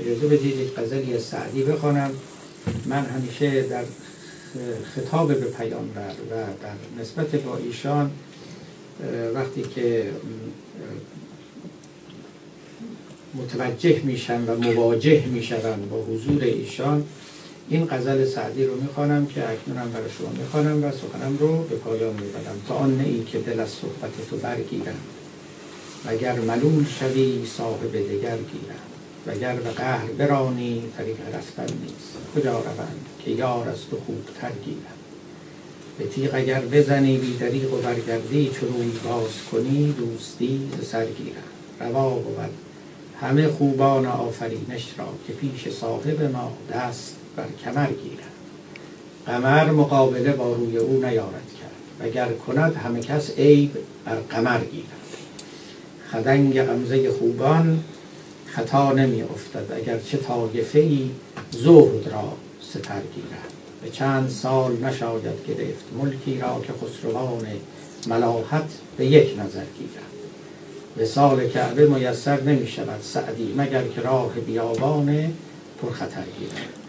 اجازه بدید یک غزلی از سعدی بخوانم. من همیشه در خطاب به پیامبر و در نسبت با ایشان وقتی که متوجه میشن و مواجه میشن با حضور ایشان این غزل سعدی رو می‌خوانم که اکنونم برای شما می‌خوانم و سخنم رو به پایان می‌برم تا آن ای که دل از صحبت تو برگیرم. وگر ملول شوی صاحب دگر گیرم. وگر به قهر برانی طریق رفتن نیست. کجا روند که یار از تو خوبتر گیرم به تیغ اگر بزنی بی دریق و برگردی چو روی باز کنی دوستی ز سر گیرم. روا بود. همه خوبان آفرینش را که پیش صاحب ما دست بر کمر گیرد قمر مقابله با روی او نیارد کرد. وگر کند همه کس عیب بر قمر گیرد. خدنگ غمزه خوبان خطا نمی افتد اگر چه طایفه ای زهد را سپر گیرد. به چند سال نشاید گرفت ملکی را که خسروان ملاحت به یک نظر گیرد. به سال کعبه میسر نمی شود سعدی مگر که راه بیابان پرخطر گیرد.